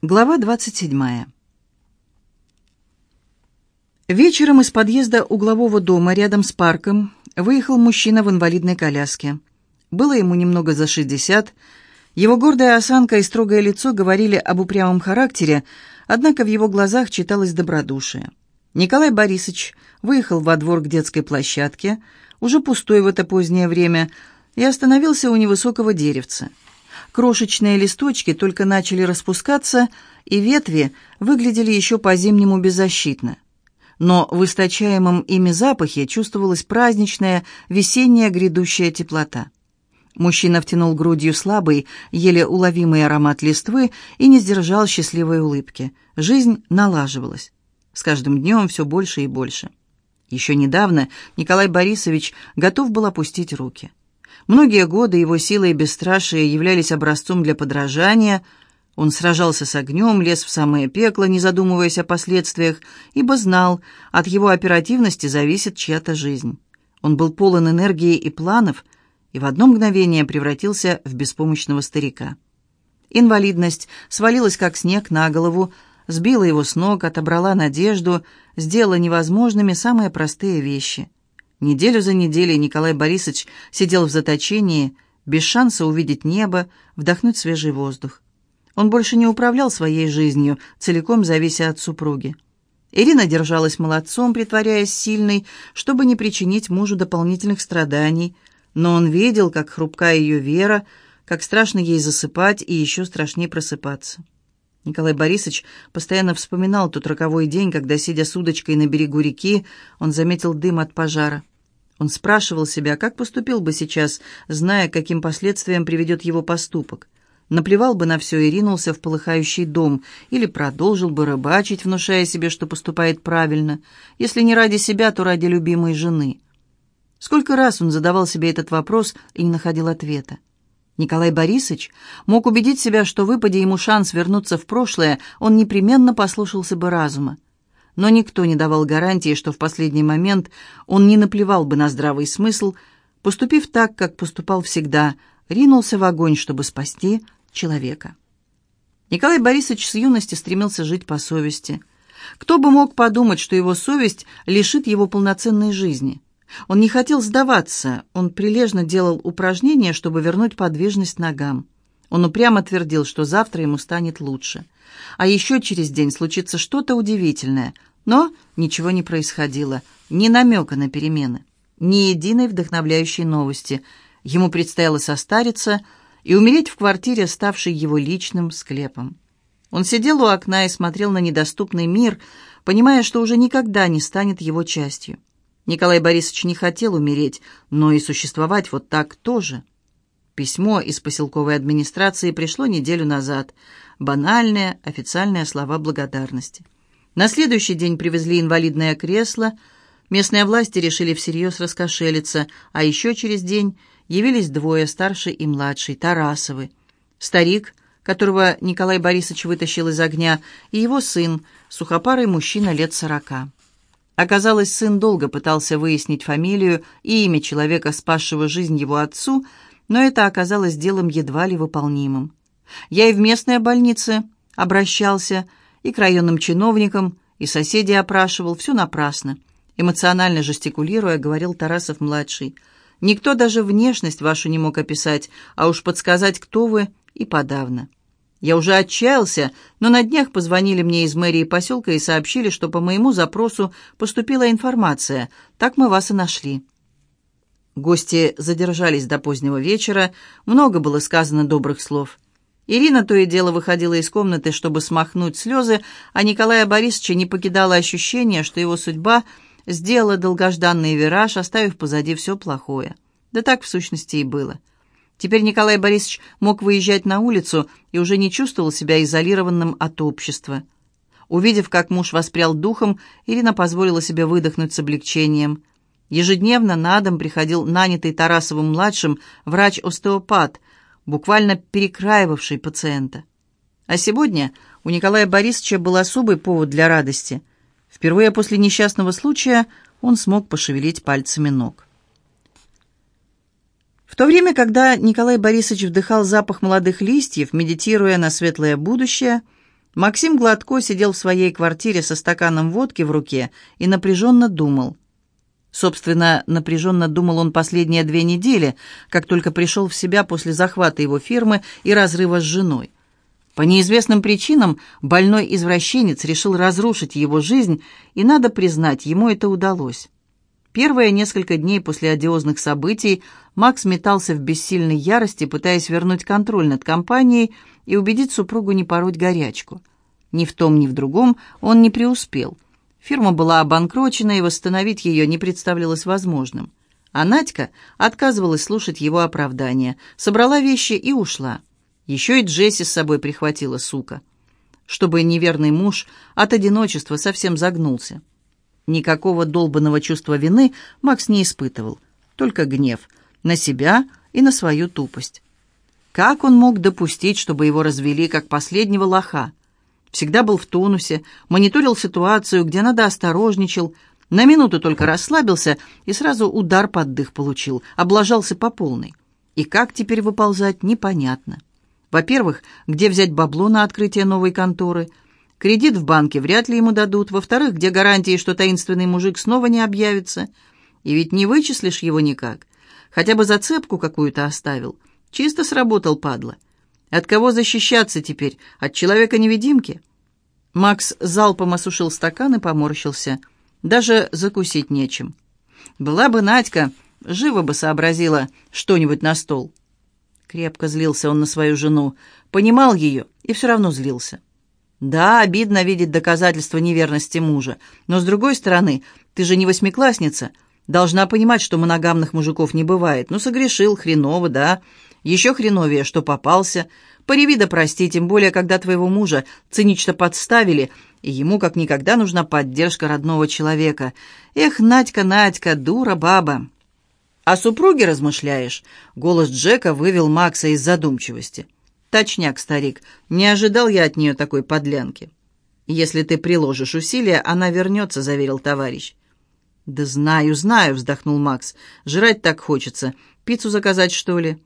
Глава 27. Вечером из подъезда углового дома рядом с парком выехал мужчина в инвалидной коляске. Было ему немного за 60. Его гордая осанка и строгое лицо говорили об упрямом характере, однако в его глазах читалось добродушие. Николай Борисович выехал во двор к детской площадке, уже пустой в это позднее время, и остановился у невысокого деревца. Крошечные листочки только начали распускаться, и ветви выглядели еще по-зимнему беззащитно. Но в источаемом ими запахе чувствовалась праздничная, весенняя грядущая теплота. Мужчина втянул грудью слабый, еле уловимый аромат листвы и не сдержал счастливой улыбки. Жизнь налаживалась. С каждым днем все больше и больше. Еще недавно Николай Борисович готов был опустить руки. Многие годы его сила и бесстрашие являлись образцом для подражания. Он сражался с огнем, лез в самое пекло, не задумываясь о последствиях, ибо знал, от его оперативности зависит чья-то жизнь. Он был полон энергии и планов, и в одно мгновение превратился в беспомощного старика. Инвалидность свалилась как снег на голову, сбила его с ног, отобрала надежду, сделала невозможными самые простые вещи — Неделю за неделей Николай Борисович сидел в заточении, без шанса увидеть небо, вдохнуть свежий воздух. Он больше не управлял своей жизнью, целиком завися от супруги. Ирина держалась молодцом, притворяясь сильной, чтобы не причинить мужу дополнительных страданий, но он видел, как хрупка ее вера, как страшно ей засыпать и еще страшнее просыпаться. Николай Борисович постоянно вспоминал тот роковой день, когда, сидя с удочкой на берегу реки, он заметил дым от пожара. Он спрашивал себя, как поступил бы сейчас, зная, каким последствиям приведет его поступок. Наплевал бы на все и ринулся в полыхающий дом, или продолжил бы рыбачить, внушая себе, что поступает правильно, если не ради себя, то ради любимой жены. Сколько раз он задавал себе этот вопрос и не находил ответа. Николай Борисович мог убедить себя, что выпади ему шанс вернуться в прошлое, он непременно послушался бы разума. Но никто не давал гарантии, что в последний момент он не наплевал бы на здравый смысл, поступив так, как поступал всегда, ринулся в огонь, чтобы спасти человека. Николай Борисович с юности стремился жить по совести. Кто бы мог подумать, что его совесть лишит его полноценной жизни – он не хотел сдаваться, он прилежно делал упражнения, чтобы вернуть подвижность ногам. Он упрямо твердил, что завтра ему станет лучше. А еще через день случится что-то удивительное. Но ничего не происходило, ни намека на перемены, ни единой вдохновляющей новости. Ему предстояло состариться и умереть в квартире, ставшей его личным склепом. Он сидел у окна и смотрел на недоступный мир, понимая, что уже никогда не станет его частью. Николай Борисович не хотел умереть, но и существовать вот так тоже. Письмо из поселковой администрации пришло неделю назад. Банальные, официальные слова благодарности. На следующий день привезли инвалидное кресло. Местные власти решили всерьез раскошелиться, а еще через день явились двое, старший и младший, Тарасовы. Старик, которого Николай Борисович вытащил из огня, и его сын, сухопарый мужчина лет сорока. Оказалось, сын долго пытался выяснить фамилию и имя человека, спасшего жизнь его отцу, но это оказалось делом едва ли выполнимым. Я и в местной больнице обращался, и к районным чиновникам, и соседей опрашивал, все напрасно. Эмоционально жестикулируя, говорил Тарасов-младший. Никто даже внешность вашу не мог описать, а уж подсказать, кто вы, и подавно. Я уже отчаялся, но на днях позвонили мне из мэрии поселка и сообщили, что по моему запросу поступила информация. Так мы вас и нашли. Гости задержались до позднего вечера, много было сказано добрых слов. Ирина то и дело выходила из комнаты, чтобы смахнуть слезы, а Николая Борисовича не покидало ощущение, что его судьба сделала долгожданный вираж, оставив позади все плохое. Да так в сущности и было. Теперь Николай Борисович мог выезжать на улицу и уже не чувствовал себя изолированным от общества. Увидев, как муж воспрял духом, Ирина позволила себе выдохнуть с облегчением. Ежедневно на дом приходил нанятый Тарасовым-младшим врач-остеопат, буквально перекраивавший пациента. А сегодня у Николая Борисовича был особый повод для радости. Впервые после несчастного случая он смог пошевелить пальцами ног. То время, когда Николай Борисович вдыхал запах молодых листьев, медитируя на светлое будущее, Максим Гладко сидел в своей квартире со стаканом водки в руке и напряженно думал. Собственно, напряженно думал он последние две недели, как только пришел в себя после захвата его фирмы и разрыва с женой. По неизвестным причинам больной извращенец решил разрушить его жизнь, и, надо признать, ему это удалось. Первые несколько дней после одиозных событий Макс метался в бессильной ярости, пытаясь вернуть контроль над компанией и убедить супругу не пороть горячку. Ни в том, ни в другом он не преуспел. Фирма была обанкрочена, и восстановить ее не представлялось возможным. А Надька отказывалась слушать его оправдания, собрала вещи и ушла. Еще и Джесси с собой прихватила, сука. Чтобы неверный муж от одиночества совсем загнулся. Никакого долбанного чувства вины Макс не испытывал, только гнев на себя и на свою тупость. Как он мог допустить, чтобы его развели как последнего лоха? Всегда был в тонусе, мониторил ситуацию, где надо осторожничал, на минуту только расслабился и сразу удар под дых получил, облажался по полной. И как теперь выползать, непонятно. Во-первых, где взять бабло на открытие новой конторы? Кредит в банке вряд ли ему дадут. Во-вторых, где гарантии, что таинственный мужик снова не объявится? И ведь не вычислишь его никак. Хотя бы зацепку какую-то оставил. Чисто сработал, падла. От кого защищаться теперь? От человека-невидимки? Макс залпом осушил стакан и поморщился. Даже закусить нечем. Была бы Надька, живо бы сообразила что-нибудь на стол. Крепко злился он на свою жену, понимал ее и все равно злился. Да, обидно видеть доказательства неверности мужа, но, с другой стороны, ты же не восьмиклассница, должна понимать, что моногамных мужиков не бывает. Ну, согрешил, хреново, да, еще хреновее, что попался. Пореви да прости, тем более, когда твоего мужа цинично подставили, и ему как никогда нужна поддержка родного человека. Эх, Надька, Надька, дура баба. «О супруге размышляешь?» Голос Джека вывел Макса из задумчивости. «Точняк, старик, не ожидал я от нее такой подлянки». «Если ты приложишь усилия, она вернется», — заверил товарищ. «Да знаю, знаю», — вздохнул Макс. «Жрать так хочется. Пиццу заказать, что ли?»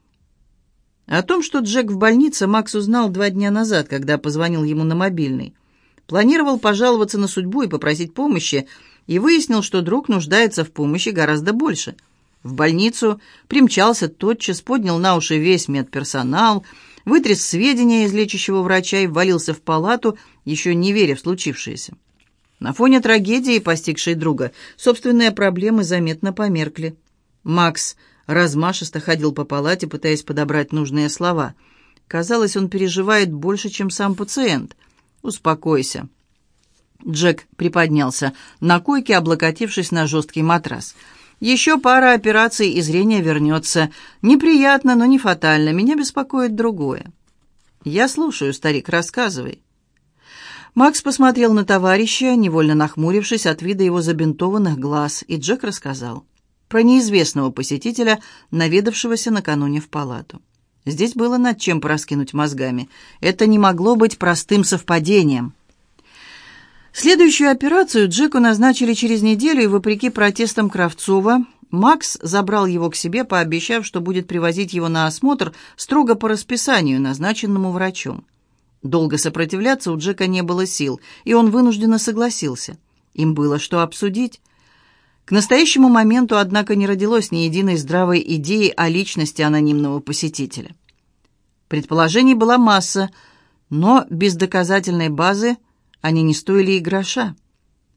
О том, что Джек в больнице, Макс узнал два дня назад, когда позвонил ему на мобильный. Планировал пожаловаться на судьбу и попросить помощи, и выяснил, что друг нуждается в помощи гораздо больше — в больницу, примчался тотчас, поднял на уши весь медперсонал, вытряс сведения из лечащего врача и ввалился в палату, еще не веря в случившееся. На фоне трагедии, постигшей друга, собственные проблемы заметно померкли. Макс размашисто ходил по палате, пытаясь подобрать нужные слова. Казалось, он переживает больше, чем сам пациент. «Успокойся». Джек приподнялся на койке, облокотившись на жесткий матрас – еще пара операций, и зрение вернется. Неприятно, но не фатально. Меня беспокоит другое. Я слушаю, старик, рассказывай. Макс посмотрел на товарища, невольно нахмурившись от вида его забинтованных глаз, и Джек рассказал про неизвестного посетителя, наведавшегося накануне в палату. Здесь было над чем пораскинуть мозгами. Это не могло быть простым совпадением. Следующую операцию Джеку назначили через неделю, и, вопреки протестам Кравцова, Макс забрал его к себе, пообещав, что будет привозить его на осмотр строго по расписанию, назначенному врачом. Долго сопротивляться у Джека не было сил, и он вынужденно согласился. Им было что обсудить. К настоящему моменту, однако, не родилось ни единой здравой идеи о личности анонимного посетителя. Предположений была масса, но без доказательной базы – они не стоили и гроша.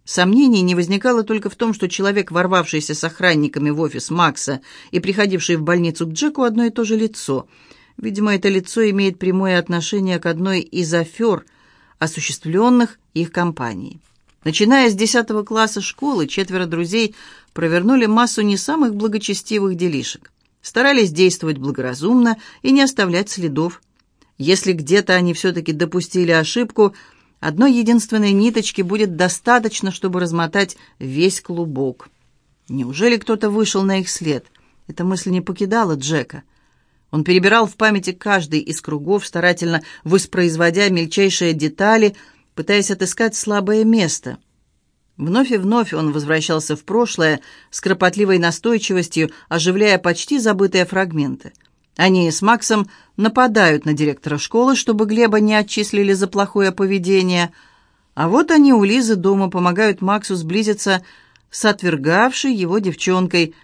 Сомнений не возникало только в том, что человек, ворвавшийся с охранниками в офис Макса и приходивший в больницу к Джеку, одно и то же лицо. Видимо, это лицо имеет прямое отношение к одной из афер, осуществленных их компанией. Начиная с 10 класса школы, четверо друзей провернули массу не самых благочестивых делишек. Старались действовать благоразумно и не оставлять следов. Если где-то они все-таки допустили ошибку – Одной единственной ниточки будет достаточно, чтобы размотать весь клубок. Неужели кто-то вышел на их след? Эта мысль не покидала Джека. Он перебирал в памяти каждый из кругов, старательно воспроизводя мельчайшие детали, пытаясь отыскать слабое место. Вновь и вновь он возвращался в прошлое с кропотливой настойчивостью, оживляя почти забытые фрагменты. Они с Максом нападают на директора школы, чтобы Глеба не отчислили за плохое поведение. А вот они у Лизы дома помогают Максу сблизиться с отвергавшей его девчонкой.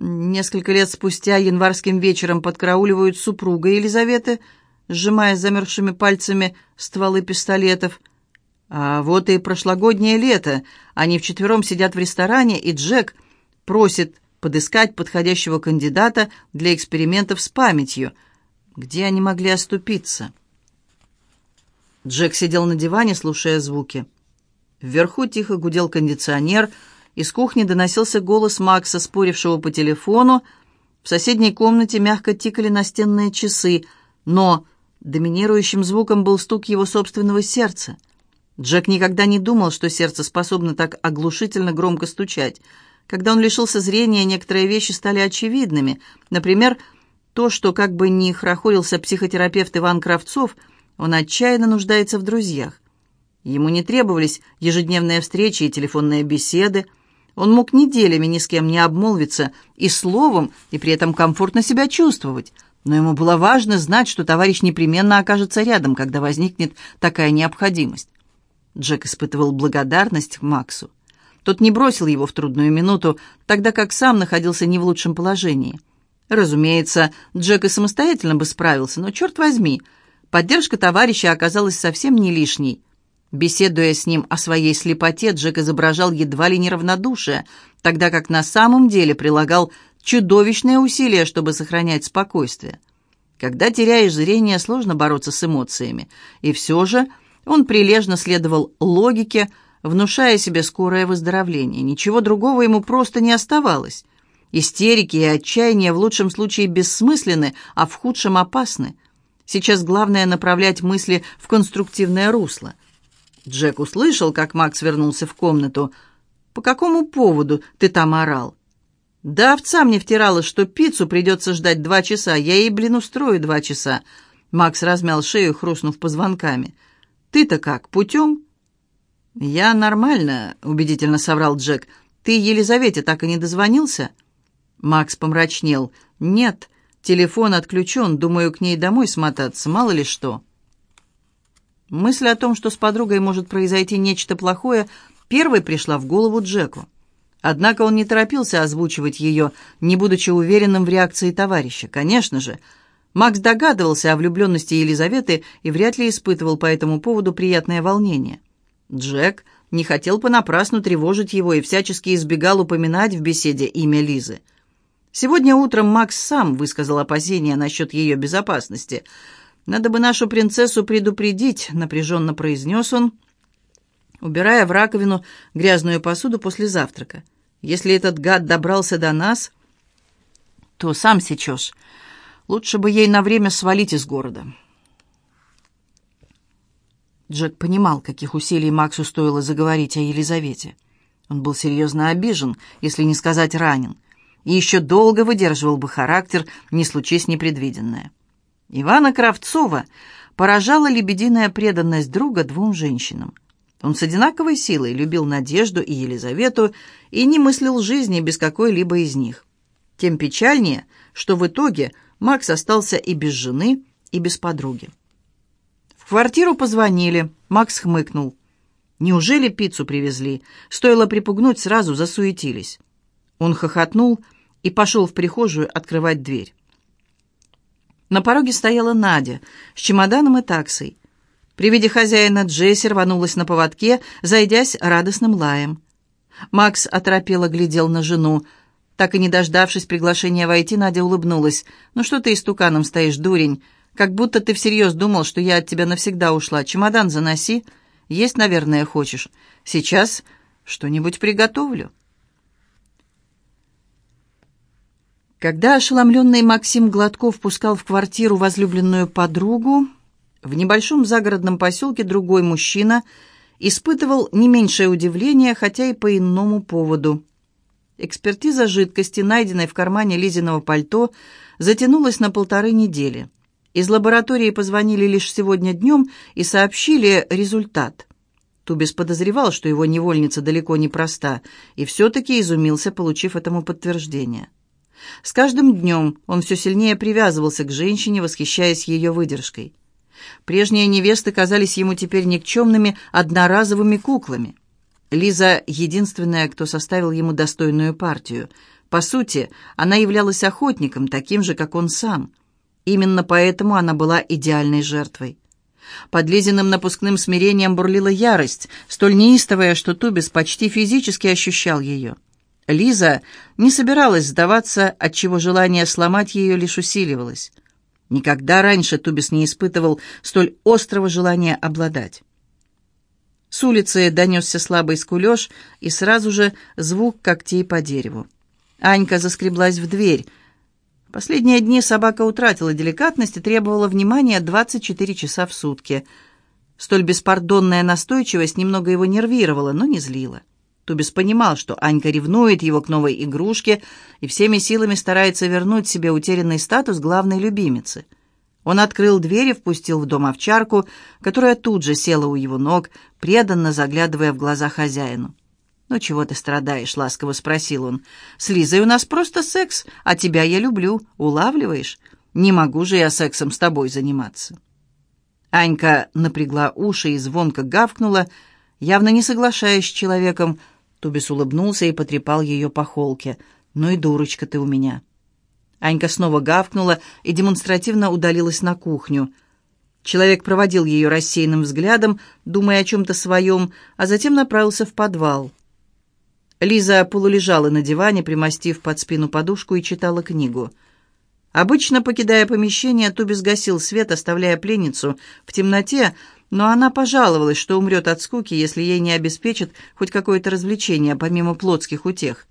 Несколько лет спустя январским вечером подкрауливают супруга Елизаветы, сжимая замерзшими пальцами стволы пистолетов. А вот и прошлогоднее лето. Они вчетвером сидят в ресторане, и Джек просит подыскать подходящего кандидата для экспериментов с памятью. Где они могли оступиться? Джек сидел на диване, слушая звуки. Вверху тихо гудел кондиционер, из кухни доносился голос Макса, спорившего по телефону. В соседней комнате мягко тикали настенные часы, но доминирующим звуком был стук его собственного сердца. Джек никогда не думал, что сердце способно так оглушительно громко стучать — когда он лишился зрения, некоторые вещи стали очевидными. Например, то, что как бы ни хрохорился психотерапевт Иван Кравцов, он отчаянно нуждается в друзьях. Ему не требовались ежедневные встречи и телефонные беседы. Он мог неделями ни с кем не обмолвиться и словом, и при этом комфортно себя чувствовать. Но ему было важно знать, что товарищ непременно окажется рядом, когда возникнет такая необходимость. Джек испытывал благодарность Максу. Тот не бросил его в трудную минуту, тогда как сам находился не в лучшем положении. Разумеется, Джек и самостоятельно бы справился, но, черт возьми, поддержка товарища оказалась совсем не лишней. Беседуя с ним о своей слепоте, Джек изображал едва ли неравнодушие, тогда как на самом деле прилагал чудовищные усилия, чтобы сохранять спокойствие. Когда теряешь зрение, сложно бороться с эмоциями, и все же он прилежно следовал логике, внушая себе скорое выздоровление. Ничего другого ему просто не оставалось. Истерики и отчаяние в лучшем случае бессмысленны, а в худшем опасны. Сейчас главное направлять мысли в конструктивное русло. Джек услышал, как Макс вернулся в комнату. «По какому поводу ты там орал?» «Да овца мне втирала, что пиццу придется ждать два часа. Я ей, блин, устрою два часа». Макс размял шею, хрустнув позвонками. «Ты-то как, путем?» «Я нормально», — убедительно соврал Джек. «Ты Елизавете так и не дозвонился?» Макс помрачнел. «Нет, телефон отключен. Думаю, к ней домой смотаться, мало ли что». Мысль о том, что с подругой может произойти нечто плохое, первой пришла в голову Джеку. Однако он не торопился озвучивать ее, не будучи уверенным в реакции товарища. Конечно же, Макс догадывался о влюбленности Елизаветы и вряд ли испытывал по этому поводу приятное волнение. Джек не хотел понапрасну тревожить его и всячески избегал упоминать в беседе имя Лизы. Сегодня утром Макс сам высказал опасения насчет ее безопасности. «Надо бы нашу принцессу предупредить», — напряженно произнес он, убирая в раковину грязную посуду после завтрака. «Если этот гад добрался до нас, то сам сечешь. Лучше бы ей на время свалить из города». Джек понимал, каких усилий Максу стоило заговорить о Елизавете. Он был серьезно обижен, если не сказать ранен, и еще долго выдерживал бы характер, не случись непредвиденное. Ивана Кравцова поражала лебединая преданность друга двум женщинам. Он с одинаковой силой любил Надежду и Елизавету и не мыслил жизни без какой-либо из них. Тем печальнее, что в итоге Макс остался и без жены, и без подруги. В квартиру позвонили. Макс хмыкнул. Неужели пиццу привезли? Стоило припугнуть, сразу засуетились. Он хохотнул и пошел в прихожую открывать дверь. На пороге стояла Надя с чемоданом и таксой. При виде хозяина Джесси рванулась на поводке, зайдясь радостным лаем. Макс оторопело глядел на жену. Так и не дождавшись приглашения войти, Надя улыбнулась. «Ну что ты истуканом стоишь, дурень? Как будто ты всерьез думал, что я от тебя навсегда ушла. Чемодан заноси. Есть, наверное, хочешь. Сейчас что-нибудь приготовлю». Когда ошеломленный Максим Гладков пускал в квартиру возлюбленную подругу, в небольшом загородном поселке другой мужчина испытывал не меньшее удивление, хотя и по иному поводу. Экспертиза жидкости, найденной в кармане Лизиного пальто, затянулась на полторы недели – из лаборатории позвонили лишь сегодня днем и сообщили результат. Тубис подозревал, что его невольница далеко не проста, и все-таки изумился, получив этому подтверждение. С каждым днем он все сильнее привязывался к женщине, восхищаясь ее выдержкой. Прежние невесты казались ему теперь никчемными одноразовыми куклами. Лиза — единственная, кто составил ему достойную партию. По сути, она являлась охотником, таким же, как он сам. Именно поэтому она была идеальной жертвой. Под Лизиным напускным смирением бурлила ярость, столь неистовая, что Тубис почти физически ощущал ее. Лиза не собиралась сдаваться, отчего желание сломать ее лишь усиливалось. Никогда раньше Тубис не испытывал столь острого желания обладать. С улицы донесся слабый скулеж и сразу же звук когтей по дереву. Анька заскреблась в дверь. Последние дни собака утратила деликатность и требовала внимания 24 часа в сутки. Столь беспардонная настойчивость немного его нервировала, но не злила. Тубис понимал, что Анька ревнует его к новой игрушке и всеми силами старается вернуть себе утерянный статус главной любимицы. Он открыл дверь и впустил в дом овчарку, которая тут же села у его ног, преданно заглядывая в глаза хозяину. «Ну чего ты страдаешь?» — ласково спросил он. «С Лизой у нас просто секс, а тебя я люблю. Улавливаешь? Не могу же я сексом с тобой заниматься». Анька напрягла уши и звонко гавкнула, явно не соглашаясь с человеком, — Тубис улыбнулся и потрепал ее по холке. «Ну и дурочка ты у меня». Анька снова гавкнула и демонстративно удалилась на кухню. Человек проводил ее рассеянным взглядом, думая о чем-то своем, а затем направился в подвал. Лиза полулежала на диване, примостив под спину подушку и читала книгу. Обычно, покидая помещение, Тубис гасил свет, оставляя пленницу в темноте, но она пожаловалась, что умрет от скуки, если ей не обеспечат хоть какое-то развлечение, помимо плотских утех.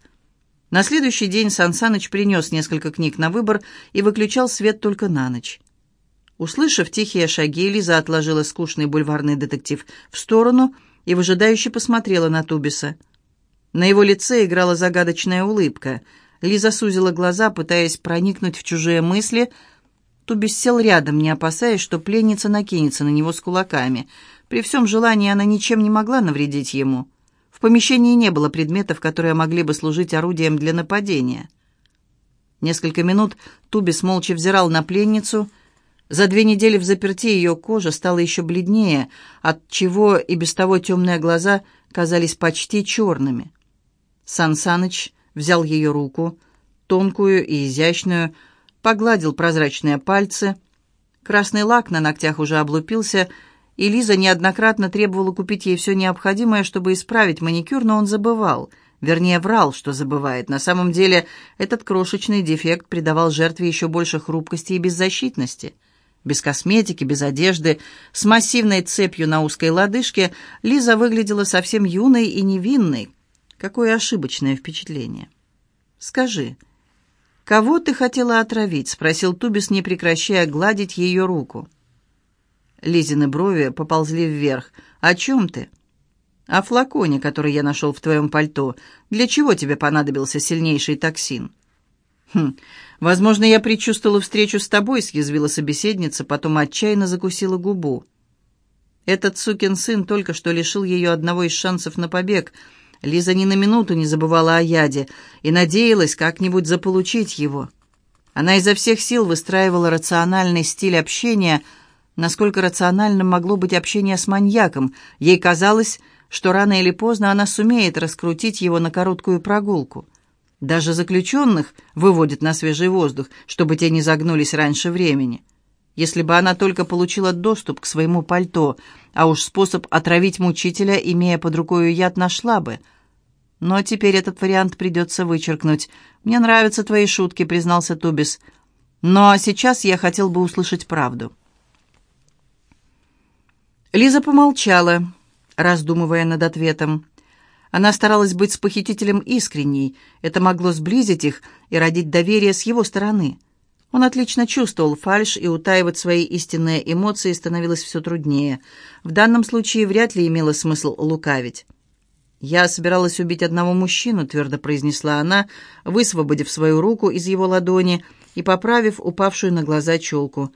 На следующий день Сан Саныч принес несколько книг на выбор и выключал свет только на ночь. Услышав тихие шаги, Лиза отложила скучный бульварный детектив в сторону и выжидающе посмотрела на Тубиса. На его лице играла загадочная улыбка. Лиза сузила глаза, пытаясь проникнуть в чужие мысли — Тубис сел рядом, не опасаясь, что пленница накинется на него с кулаками. При всем желании она ничем не могла навредить ему. В помещении не было предметов, которые могли бы служить орудием для нападения. Несколько минут Тубис молча взирал на пленницу. За две недели в заперти ее кожа стала еще бледнее, от чего и без того темные глаза казались почти черными. Сан Саныч взял ее руку, тонкую и изящную, погладил прозрачные пальцы. Красный лак на ногтях уже облупился, и Лиза неоднократно требовала купить ей все необходимое, чтобы исправить маникюр, но он забывал. Вернее, врал, что забывает. На самом деле, этот крошечный дефект придавал жертве еще больше хрупкости и беззащитности. Без косметики, без одежды, с массивной цепью на узкой лодыжке, Лиза выглядела совсем юной и невинной. Какое ошибочное впечатление. «Скажи», «Кого ты хотела отравить?» — спросил Тубис, не прекращая гладить ее руку. Лизины брови поползли вверх. «О чем ты?» «О флаконе, который я нашел в твоем пальто. Для чего тебе понадобился сильнейший токсин?» «Хм, возможно, я предчувствовала встречу с тобой», — съязвила собеседница, потом отчаянно закусила губу. Этот сукин сын только что лишил ее одного из шансов на побег — Лиза ни на минуту не забывала о яде и надеялась как-нибудь заполучить его. Она изо всех сил выстраивала рациональный стиль общения, насколько рациональным могло быть общение с маньяком. Ей казалось, что рано или поздно она сумеет раскрутить его на короткую прогулку. Даже заключенных выводит на свежий воздух, чтобы те не загнулись раньше времени. Если бы она только получила доступ к своему пальто, а уж способ отравить мучителя, имея под рукой яд, нашла бы. Но теперь этот вариант придется вычеркнуть. «Мне нравятся твои шутки», — признался Тубис. «Но сейчас я хотел бы услышать правду». Лиза помолчала, раздумывая над ответом. Она старалась быть с похитителем искренней. Это могло сблизить их и родить доверие с его стороны. Он отлично чувствовал фальшь, и утаивать свои истинные эмоции становилось все труднее. В данном случае вряд ли имело смысл лукавить. «Я собиралась убить одного мужчину», — твердо произнесла она, высвободив свою руку из его ладони и поправив упавшую на глаза челку.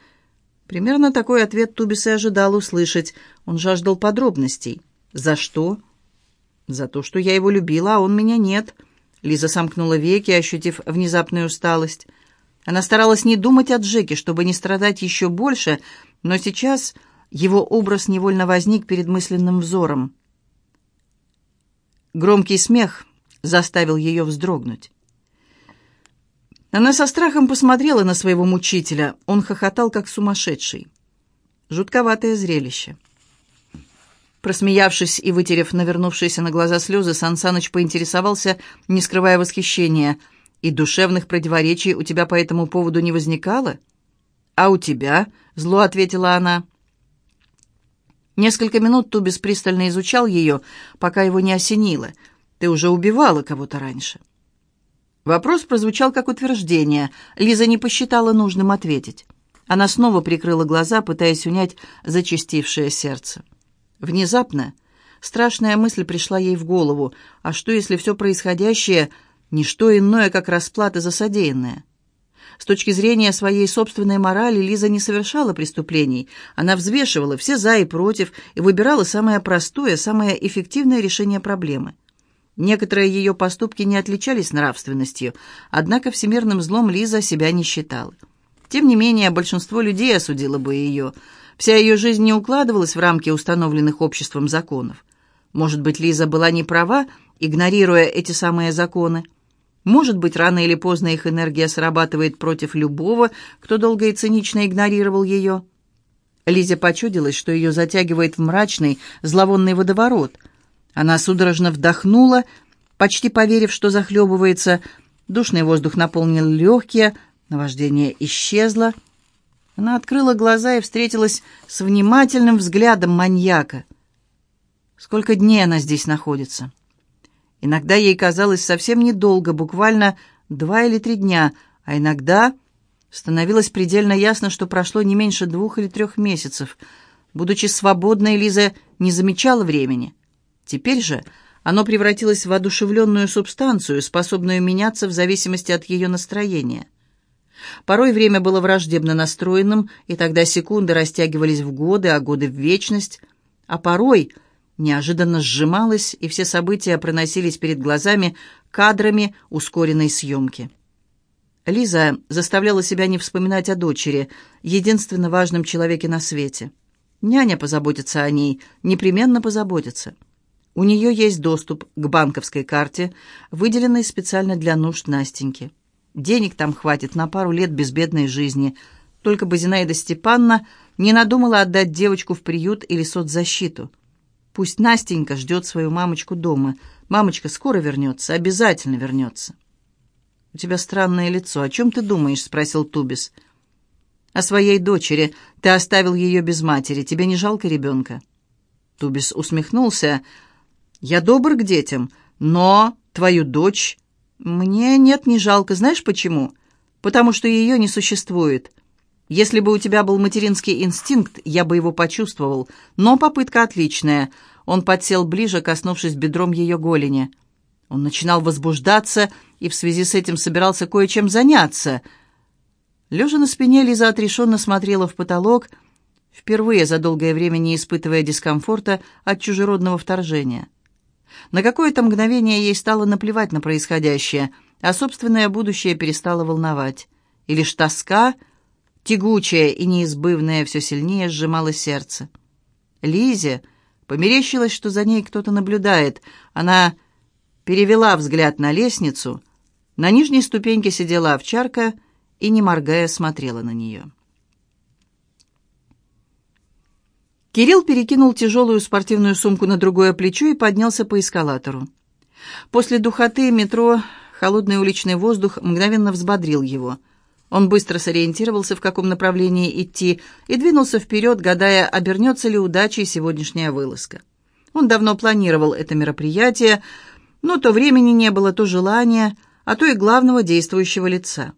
Примерно такой ответ Тубис и ожидал услышать. Он жаждал подробностей. «За что?» «За то, что я его любила, а он меня нет». Лиза сомкнула веки, ощутив внезапную усталость. Она старалась не думать о Джеке, чтобы не страдать еще больше, но сейчас его образ невольно возник перед мысленным взором. Громкий смех заставил ее вздрогнуть. Она со страхом посмотрела на своего мучителя. Он хохотал, как сумасшедший. Жутковатое зрелище. Просмеявшись и вытерев навернувшиеся на глаза слезы, Сансаныч поинтересовался, не скрывая восхищения. «И душевных противоречий у тебя по этому поводу не возникало?» «А у тебя?» — зло ответила она. Несколько минут Тубис пристально изучал ее, пока его не осенило. «Ты уже убивала кого-то раньше». Вопрос прозвучал как утверждение. Лиза не посчитала нужным ответить. Она снова прикрыла глаза, пытаясь унять зачастившее сердце. Внезапно страшная мысль пришла ей в голову. А что, если все происходящее — не что иное, как расплата за содеянное? С точки зрения своей собственной морали Лиза не совершала преступлений. Она взвешивала все «за» и «против» и выбирала самое простое, самое эффективное решение проблемы. Некоторые ее поступки не отличались нравственностью, однако всемирным злом Лиза себя не считала. Тем не менее, большинство людей осудило бы ее – Вся ее жизнь не укладывалась в рамки установленных обществом законов. Может быть, Лиза была не права, игнорируя эти самые законы. Может быть, рано или поздно их энергия срабатывает против любого, кто долго и цинично игнорировал ее. Лизе почудилось, что ее затягивает в мрачный, зловонный водоворот. Она судорожно вдохнула, почти поверив, что захлебывается. Душный воздух наполнил легкие, наваждение исчезло — она открыла глаза и встретилась с внимательным взглядом маньяка. Сколько дней она здесь находится? Иногда ей казалось совсем недолго, буквально два или три дня, а иногда становилось предельно ясно, что прошло не меньше двух или трех месяцев. Будучи свободной, Лиза не замечала времени. Теперь же оно превратилось в одушевленную субстанцию, способную меняться в зависимости от ее настроения. Порой время было враждебно настроенным, и тогда секунды растягивались в годы, а годы в вечность, а порой неожиданно сжималось, и все события проносились перед глазами кадрами ускоренной съемки. Лиза заставляла себя не вспоминать о дочери, единственно важном человеке на свете. Няня позаботится о ней, непременно позаботится. У нее есть доступ к банковской карте, выделенной специально для нужд Настеньки. Денег там хватит на пару лет безбедной жизни. Только бы Зинаида Степанна не надумала отдать девочку в приют или соцзащиту. Пусть Настенька ждет свою мамочку дома. Мамочка скоро вернется, обязательно вернется. «У тебя странное лицо. О чем ты думаешь?» — спросил Тубис. «О своей дочери. Ты оставил ее без матери. Тебе не жалко ребенка?» Тубис усмехнулся. «Я добр к детям, но твою дочь «Мне нет, не жалко. Знаешь почему? Потому что ее не существует. Если бы у тебя был материнский инстинкт, я бы его почувствовал. Но попытка отличная». Он подсел ближе, коснувшись бедром ее голени. Он начинал возбуждаться и в связи с этим собирался кое-чем заняться. Лежа на спине, Лиза отрешенно смотрела в потолок, впервые за долгое время не испытывая дискомфорта от чужеродного вторжения. На какое-то мгновение ей стало наплевать на происходящее, а собственное будущее перестало волновать. И лишь тоска, тягучая и неизбывная, все сильнее сжимала сердце. Лизе померещилось, что за ней кто-то наблюдает. Она перевела взгляд на лестницу. На нижней ступеньке сидела овчарка и, не моргая, смотрела на нее. Кирилл перекинул тяжелую спортивную сумку на другое плечо и поднялся по эскалатору. После духоты метро холодный уличный воздух мгновенно взбодрил его. Он быстро сориентировался, в каком направлении идти, и двинулся вперед, гадая, обернется ли удачей сегодняшняя вылазка. Он давно планировал это мероприятие, но то времени не было, то желания, а то и главного действующего лица.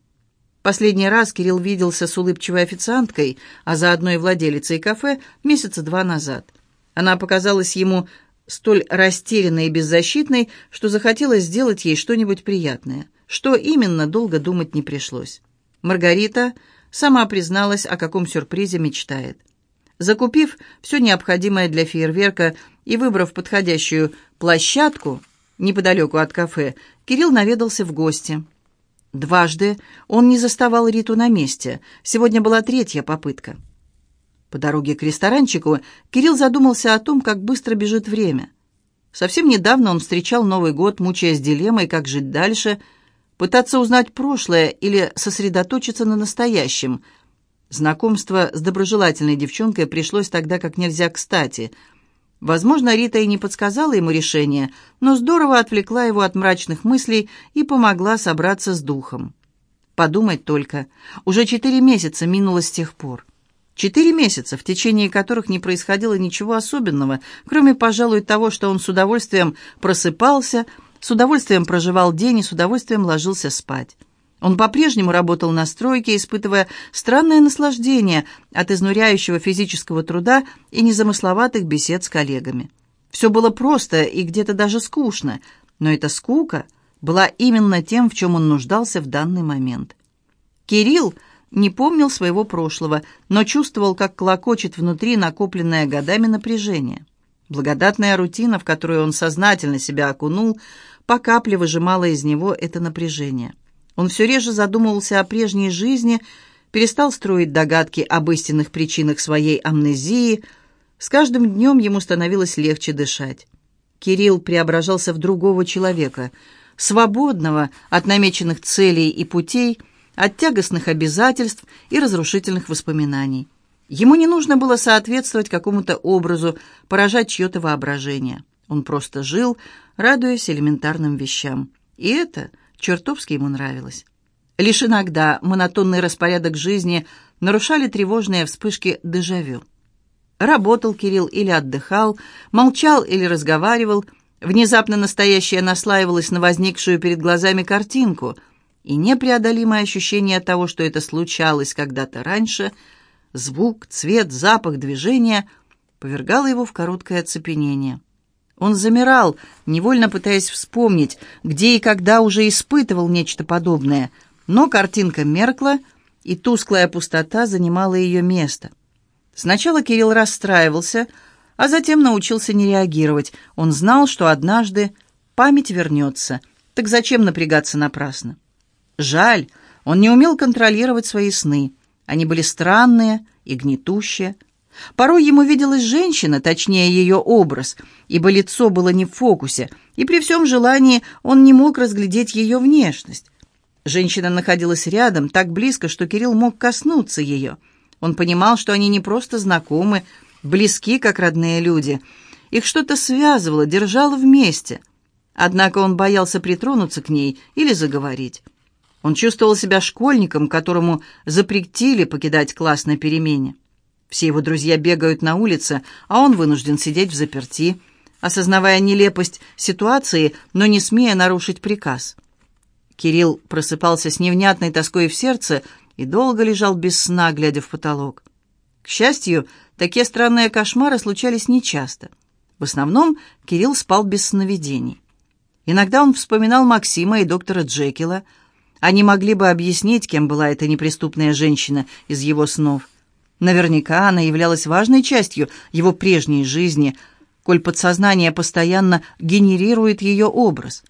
Последний раз Кирилл виделся с улыбчивой официанткой, а заодно и владелицей кафе, месяца два назад. Она показалась ему столь растерянной и беззащитной, что захотелось сделать ей что-нибудь приятное. Что именно, долго думать не пришлось. Маргарита сама призналась, о каком сюрпризе мечтает. Закупив все необходимое для фейерверка и выбрав подходящую площадку, неподалеку от кафе, Кирилл наведался в гости. Дважды он не заставал Риту на месте. Сегодня была третья попытка. По дороге к ресторанчику Кирилл задумался о том, как быстро бежит время. Совсем недавно он встречал Новый год, мучаясь дилеммой, как жить дальше, пытаться узнать прошлое или сосредоточиться на настоящем. Знакомство с доброжелательной девчонкой пришлось тогда как нельзя кстати. Возможно, Рита и не подсказала ему решение, но здорово отвлекла его от мрачных мыслей и помогла собраться с духом. Подумать только, уже четыре месяца минуло с тех пор. Четыре месяца, в течение которых не происходило ничего особенного, кроме, пожалуй, того, что он с удовольствием просыпался, с удовольствием проживал день и с удовольствием ложился спать. Он по-прежнему работал на стройке, испытывая странное наслаждение от изнуряющего физического труда и незамысловатых бесед с коллегами. Все было просто и где-то даже скучно, но эта скука была именно тем, в чем он нуждался в данный момент. Кирилл не помнил своего прошлого, но чувствовал, как клокочет внутри накопленное годами напряжение. Благодатная рутина, в которую он сознательно себя окунул, по капле выжимала из него это напряжение. Он все реже задумывался о прежней жизни, перестал строить догадки об истинных причинах своей амнезии. С каждым днем ему становилось легче дышать. Кирилл преображался в другого человека, свободного от намеченных целей и путей, от тягостных обязательств и разрушительных воспоминаний. Ему не нужно было соответствовать какому-то образу, поражать чье-то воображение. Он просто жил, радуясь элементарным вещам. И это чертовски ему нравилось. Лишь иногда монотонный распорядок жизни нарушали тревожные вспышки дежавю. Работал Кирилл или отдыхал, молчал или разговаривал, внезапно настоящее наслаивалось на возникшую перед глазами картинку — и непреодолимое ощущение того, что это случалось когда-то раньше, звук, цвет, запах, движение, повергало его в короткое оцепенение. Он замирал, невольно пытаясь вспомнить, где и когда уже испытывал нечто подобное, но картинка меркла, и тусклая пустота занимала ее место. Сначала Кирилл расстраивался, а затем научился не реагировать. Он знал, что однажды память вернется, так зачем напрягаться напрасно? Жаль, он не умел контролировать свои сны. Они были странные и гнетущие. Порой ему виделась женщина, точнее ее образ, ибо лицо было не в фокусе, и при всем желании он не мог разглядеть ее внешность. Женщина находилась рядом, так близко, что Кирилл мог коснуться ее. Он понимал, что они не просто знакомы, близки, как родные люди. Их что-то связывало, держало вместе. Однако он боялся притронуться к ней или заговорить. Он чувствовал себя школьником, которому запретили покидать класс на перемене. Все его друзья бегают на улице, а он вынужден сидеть в заперти, осознавая нелепость ситуации, но не смея нарушить приказ. Кирилл просыпался с невнятной тоской в сердце и долго лежал без сна, глядя в потолок. К счастью, такие странные кошмары случались нечасто. В основном Кирилл спал без сновидений. Иногда он вспоминал Максима и доктора Джекила – они могли бы объяснить, кем была эта неприступная женщина из его снов. Наверняка она являлась важной частью его прежней жизни, коль подсознание постоянно генерирует ее образ.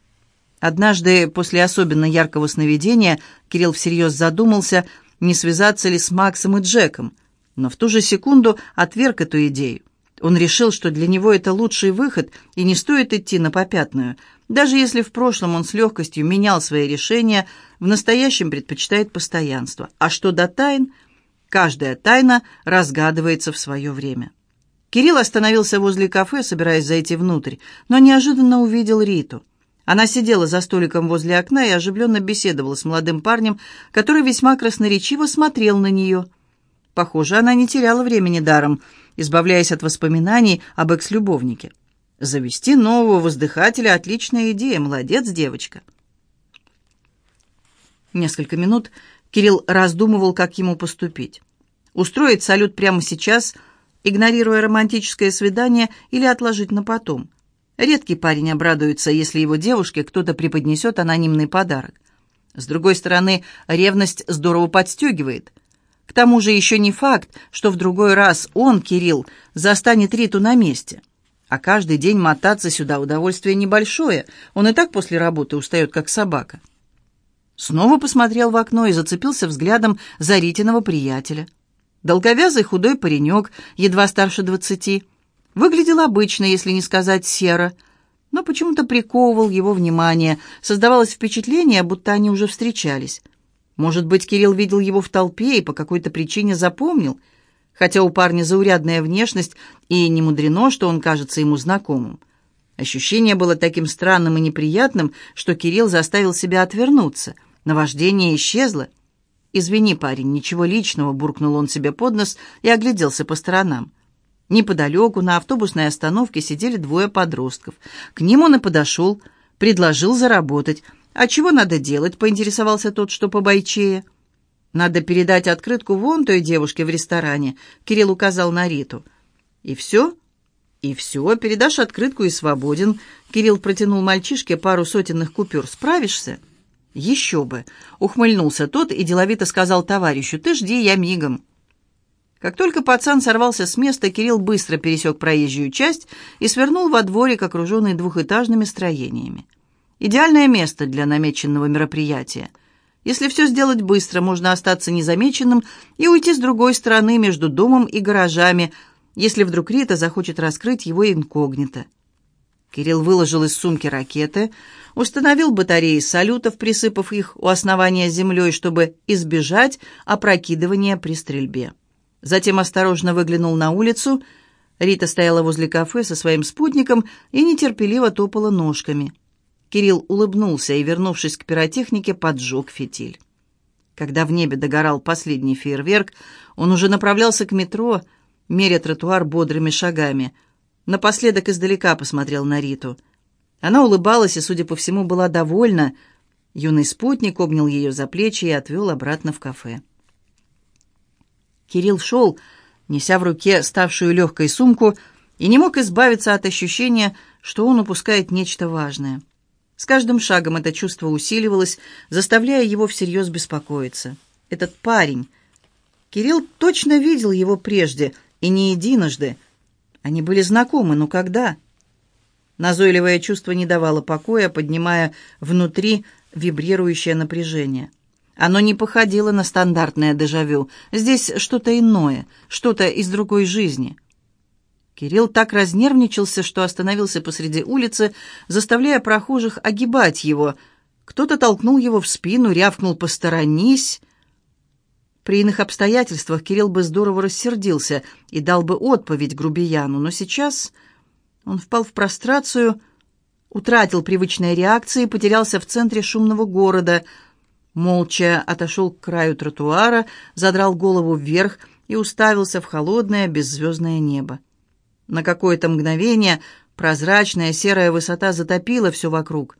Однажды, после особенно яркого сновидения, Кирилл всерьез задумался, не связаться ли с Максом и Джеком, но в ту же секунду отверг эту идею. Он решил, что для него это лучший выход, и не стоит идти на попятную. Даже если в прошлом он с легкостью менял свои решения, в настоящем предпочитает постоянство. А что до тайн? Каждая тайна разгадывается в свое время. Кирилл остановился возле кафе, собираясь зайти внутрь, но неожиданно увидел Риту. Она сидела за столиком возле окна и оживленно беседовала с молодым парнем, который весьма красноречиво смотрел на нее. Похоже, она не теряла времени даром – избавляясь от воспоминаний об экс-любовнике. Завести нового воздыхателя – отличная идея, молодец, девочка. Несколько минут Кирилл раздумывал, как ему поступить. Устроить салют прямо сейчас, игнорируя романтическое свидание, или отложить на потом. Редкий парень обрадуется, если его девушке кто-то преподнесет анонимный подарок. С другой стороны, ревность здорово подстегивает. К тому же еще не факт, что в другой раз он, Кирилл, застанет Риту на месте. А каждый день мотаться сюда удовольствие небольшое. Он и так после работы устает, как собака. Снова посмотрел в окно и зацепился взглядом за Ритиного приятеля. Долговязый худой паренек, едва старше двадцати, выглядел обычно, если не сказать серо, но почему-то приковывал его внимание. Создавалось впечатление, будто они уже встречались. Может быть, Кирилл видел его в толпе и по какой-то причине запомнил, хотя у парня заурядная внешность, и не мудрено, что он кажется ему знакомым. Ощущение было таким странным и неприятным, что Кирилл заставил себя отвернуться — Наваждение исчезло. «Извини, парень, ничего личного», — буркнул он себе под нос и огляделся по сторонам. Неподалеку на автобусной остановке сидели двое подростков. К ним он и подошел, предложил заработать. «А чего надо делать?» — поинтересовался тот, что побойчее. «Надо передать открытку вон той девушке в ресторане», — Кирилл указал на Риту. «И все?» «И все, передашь открытку и свободен». Кирилл протянул мальчишке пару сотенных купюр. «Справишься?» «Еще бы!» — ухмыльнулся тот и деловито сказал товарищу. «Ты жди, я мигом». Как только пацан сорвался с места, Кирилл быстро пересек проезжую часть и свернул во дворик, окруженный двухэтажными строениями. Идеальное место для намеченного мероприятия. Если все сделать быстро, можно остаться незамеченным и уйти с другой стороны между домом и гаражами, если вдруг Рита захочет раскрыть его инкогнито. Кирилл выложил из сумки ракеты, установил батареи салютов, присыпав их у основания землей, чтобы избежать опрокидывания при стрельбе. Затем осторожно выглянул на улицу. Рита стояла возле кафе со своим спутником и нетерпеливо топала ножками. Кирилл улыбнулся и, вернувшись к пиротехнике, поджег фитиль. Когда в небе догорал последний фейерверк, он уже направлялся к метро, меря тротуар бодрыми шагами – Напоследок издалека посмотрел на Риту. Она улыбалась и, судя по всему, была довольна. Юный спутник обнял ее за плечи и отвел обратно в кафе. Кирилл шел, неся в руке ставшую легкой сумку, и не мог избавиться от ощущения, что он упускает нечто важное. С каждым шагом это чувство усиливалось, заставляя его всерьез беспокоиться. Этот парень... Кирилл точно видел его прежде, и не единожды, они были знакомы, но когда? Назойливое чувство не давало покоя, поднимая внутри вибрирующее напряжение. Оно не походило на стандартное дежавю. Здесь что-то иное, что-то из другой жизни. Кирилл так разнервничался, что остановился посреди улицы, заставляя прохожих огибать его. Кто-то толкнул его в спину, рявкнул «посторонись», при иных обстоятельствах Кирилл бы здорово рассердился и дал бы отповедь грубияну, но сейчас он впал в прострацию, утратил привычные реакции, потерялся в центре шумного города, молча отошел к краю тротуара, задрал голову вверх и уставился в холодное беззвездное небо. На какое-то мгновение прозрачная серая высота затопила все вокруг.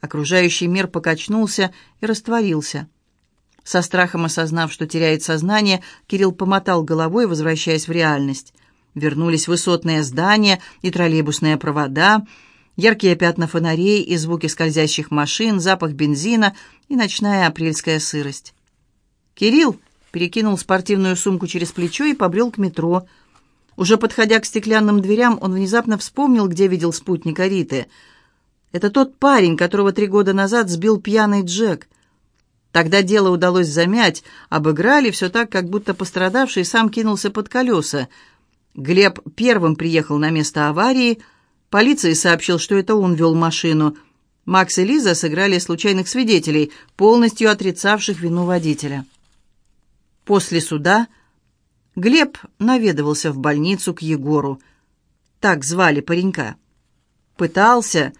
Окружающий мир покачнулся и растворился. Со страхом осознав, что теряет сознание, Кирилл помотал головой, возвращаясь в реальность. Вернулись высотные здания и троллейбусные провода, яркие пятна фонарей и звуки скользящих машин, запах бензина и ночная апрельская сырость. Кирилл перекинул спортивную сумку через плечо и побрел к метро. Уже подходя к стеклянным дверям, он внезапно вспомнил, где видел спутника Риты. Это тот парень, которого три года назад сбил пьяный Джек — Тогда дело удалось замять, обыграли все так, как будто пострадавший сам кинулся под колеса. Глеб первым приехал на место аварии. Полиции сообщил, что это он вел машину. Макс и Лиза сыграли случайных свидетелей, полностью отрицавших вину водителя. После суда Глеб наведывался в больницу к Егору. Так звали паренька. Пытался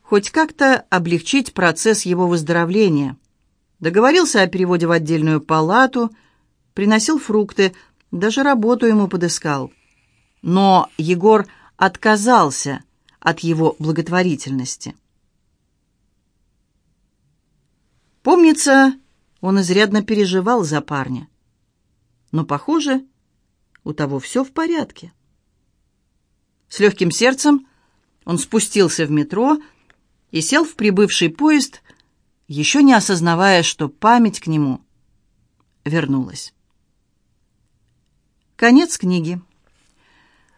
хоть как-то облегчить процесс его выздоровления. Договорился о переводе в отдельную палату, приносил фрукты, даже работу ему подыскал. Но Егор отказался от его благотворительности. Помнится, он изрядно переживал за парня. Но, похоже, у того все в порядке. С легким сердцем он спустился в метро и сел в прибывший поезд еще не осознавая, что память к нему вернулась. Конец книги.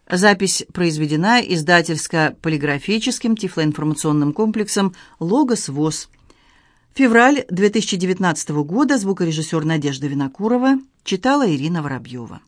Запись произведена издательско-полиграфическим тифлоинформационным комплексом «Логос ВОЗ». Февраль 2019 года. Звукорежиссер Надежда Винокурова. Читала Ирина Воробьева.